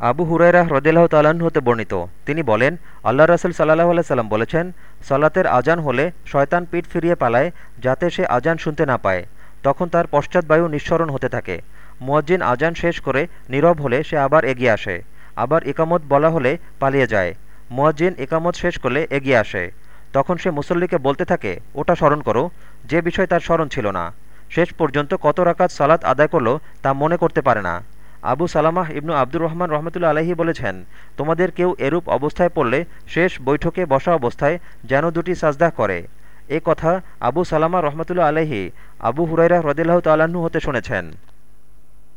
আবু হুরাইরা হ্রদিল্লাহ তাল্লাহ্ন হতে বর্ণিত। তিনি বলেন, আল্লাহ রসুল সাল্লাহ আলাইসাল্লাম বলেছেন, সালাতের আজান হলে শয়তান পিঠ ফিরিয়ে পালায় যাতে সে আজান শুনতে না পায়। তখন তার পশ্চাৎবায়ু নিঃসরণ হতে থাকে। মুয়াজ্জিন আজান শেষ করে নীরব হলে সে আবার এগিয়ে আসে। আবার একামত বলা হলে পালিয়ে যায়। মুয়াজ্জিন একামত শেষ করলে এগিয়ে আসে। তখন সে মুসল্লিকে বলতে থাকে, ওটা স্মরণ করো, যে বিষয় তার স্মরণ ছিল না। শেষ পর্যন্ত কত রাকাত সালাত আদায় করল তা মনে করতে পারে না। আবু সালামাহ ইবনু আব্দুর রহমান রহমতুল্লা আলহি বলেছেন, তোমাদের কেউ এরূপ অবস্থায় পড়লে শেষ বৈঠকে বসা অবস্থায় যেন দুটি সাজদা করে। এ কথা আবু সালামা রহমতুল্লা আলহি আবু হুরাইরা রদিল্লাহ তাল্লাহ্ন হতে শুনেছেন।